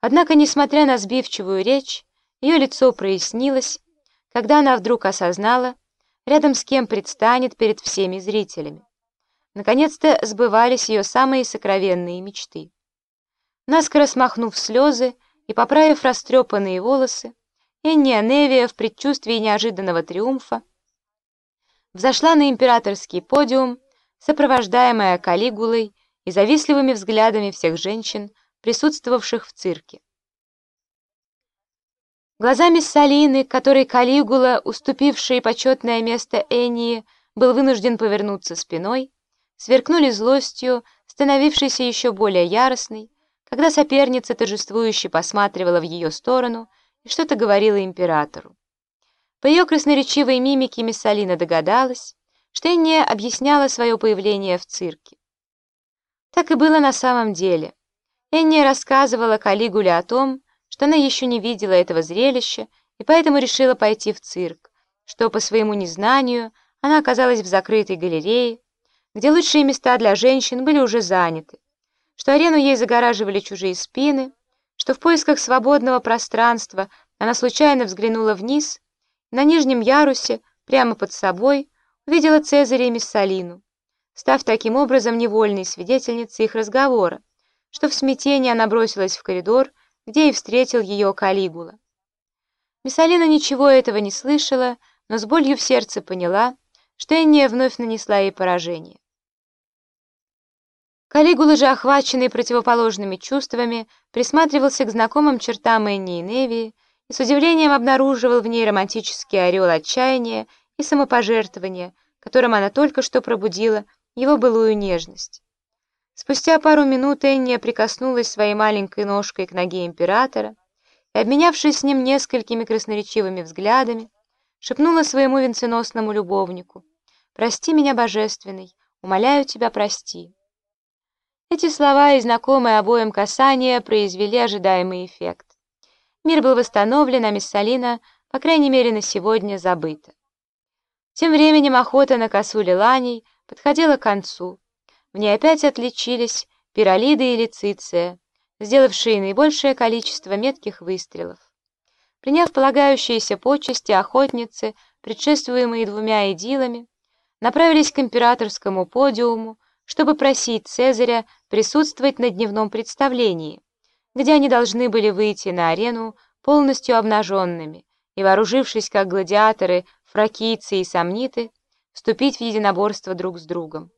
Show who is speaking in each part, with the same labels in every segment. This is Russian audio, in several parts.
Speaker 1: Однако, несмотря на сбивчивую речь, ее лицо прояснилось, когда она вдруг осознала, рядом с кем предстанет перед всеми зрителями. Наконец-то сбывались ее самые сокровенные мечты. Наскоро смахнув слезы и поправив растрепанные волосы, Энни Аневия в предчувствии неожиданного триумфа взошла на императорский подиум, сопровождаемая Калигулой и завистливыми взглядами всех женщин, присутствовавших в цирке. Глазами Салины, которой Калигула, уступивший почетное место Энии, был вынужден повернуться спиной, сверкнули злостью, становившейся еще более яростной, когда соперница торжествующе посматривала в ее сторону и что-то говорила императору. По ее красноречивой мимике Миссалина догадалась, что Энния объясняла свое появление в цирке. Так и было на самом деле. Энния рассказывала Калигуле о том, что она еще не видела этого зрелища и поэтому решила пойти в цирк, что по своему незнанию она оказалась в закрытой галерее, где лучшие места для женщин были уже заняты, что арену ей загораживали чужие спины, что в поисках свободного пространства она случайно взглянула вниз, на нижнем ярусе, прямо под собой, увидела Цезаря и Миссалину, став таким образом невольной свидетельницей их разговора, что в смятении она бросилась в коридор, где и встретил ее Калигула. Миссалина ничего этого не слышала, но с болью в сердце поняла, что Энния вновь нанесла ей поражение. Калигула же, охваченный противоположными чувствами, присматривался к знакомым чертам Энни и Невии и с удивлением обнаруживал в ней романтический орел отчаяния и самопожертвования, которым она только что пробудила его былую нежность. Спустя пару минут Энни прикоснулась своей маленькой ножкой к ноге императора и, обменявшись с ним несколькими красноречивыми взглядами, шепнула своему венценосному любовнику «Прости меня, божественный, умоляю тебя, прости». Эти слова и знакомые обоим касания произвели ожидаемый эффект. Мир был восстановлен, а Миссалина, по крайней мере на сегодня, забыта. Тем временем охота на косули ланей подходила к концу. В ней опять отличились пиролиды и лициция, сделавшие наибольшее количество метких выстрелов. Приняв полагающиеся почести, охотницы, предшествуемые двумя идилами, направились к императорскому подиуму, чтобы просить Цезаря присутствовать на дневном представлении, где они должны были выйти на арену полностью обнаженными и, вооружившись как гладиаторы, фракийцы и сомниты, вступить в единоборство друг с другом.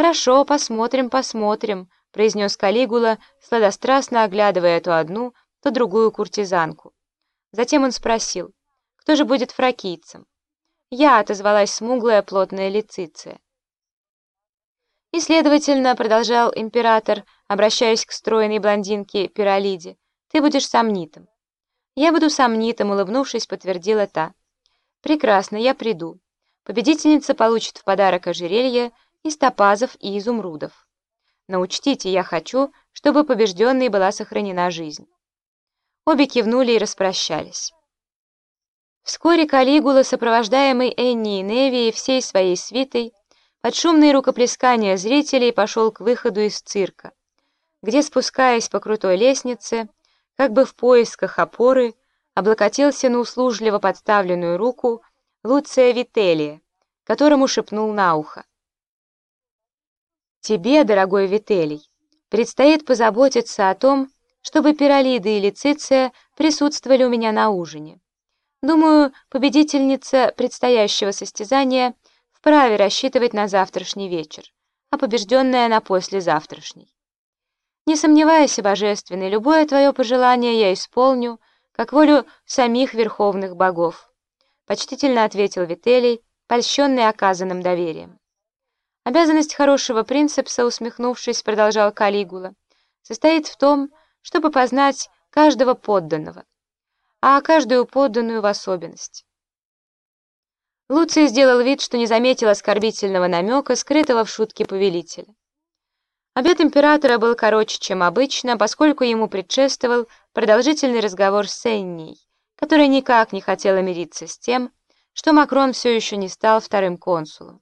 Speaker 1: «Хорошо, посмотрим, посмотрим», — произнес Калигула, сладострастно оглядывая то одну, то другую куртизанку. Затем он спросил, кто же будет фракийцем? «Я», — отозвалась смуглая плотная лициция. И, следовательно, продолжал император, обращаясь к стройной блондинке Пиролиде, ты будешь сомнитом. Я буду сомнитом, улыбнувшись, подтвердила та. Прекрасно, я приду. Победительница получит в подарок ожерелье из топазов и изумрудов. Но учтите, я хочу, чтобы побежденной была сохранена жизнь. Обе кивнули и распрощались. Вскоре Калигула, сопровождаемый Энни и Неви и всей своей свитой, под шумные рукоплескания зрителей пошел к выходу из цирка, где, спускаясь по крутой лестнице, как бы в поисках опоры, облокотился на услужливо подставленную руку Луция Вителия, которому шепнул на ухо. «Тебе, дорогой Вителий, предстоит позаботиться о том, чтобы Пиролида и Лициция присутствовали у меня на ужине. Думаю, победительница предстоящего состязания — вправе рассчитывать на завтрашний вечер, а побежденная на послезавтрашний. Не сомневайся, Божественный, любое твое пожелание я исполню, как волю самих верховных богов», — почтительно ответил Вителий, польщенный оказанным доверием. «Обязанность хорошего принцепса, усмехнувшись, продолжал Калигула, состоит в том, чтобы познать каждого подданного, а каждую подданную в особенность. Луций сделал вид, что не заметил оскорбительного намека, скрытого в шутке повелителя. Обед императора был короче, чем обычно, поскольку ему предшествовал продолжительный разговор с Эннией, которая никак не хотела мириться с тем, что Макрон все еще не стал вторым консулом.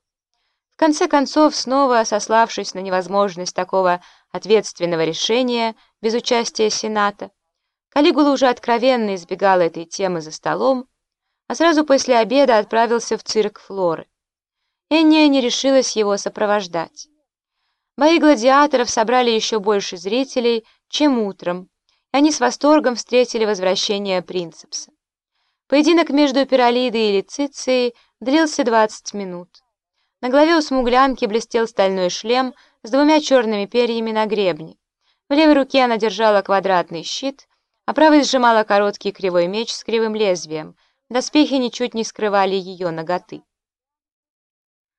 Speaker 1: В конце концов, снова сославшись на невозможность такого ответственного решения без участия Сената, Калигула уже откровенно избегал этой темы за столом, а сразу после обеда отправился в цирк Флоры. Энния не решилась его сопровождать. Бои гладиаторов собрали еще больше зрителей, чем утром, и они с восторгом встретили возвращение принцепса. Поединок между Пиролидой и Лицицией длился 20 минут. На голове у смуглянки блестел стальной шлем с двумя черными перьями на гребне. В левой руке она держала квадратный щит, а правой сжимала короткий кривой меч с кривым лезвием. Доспехи ничуть не скрывали ее ноготы.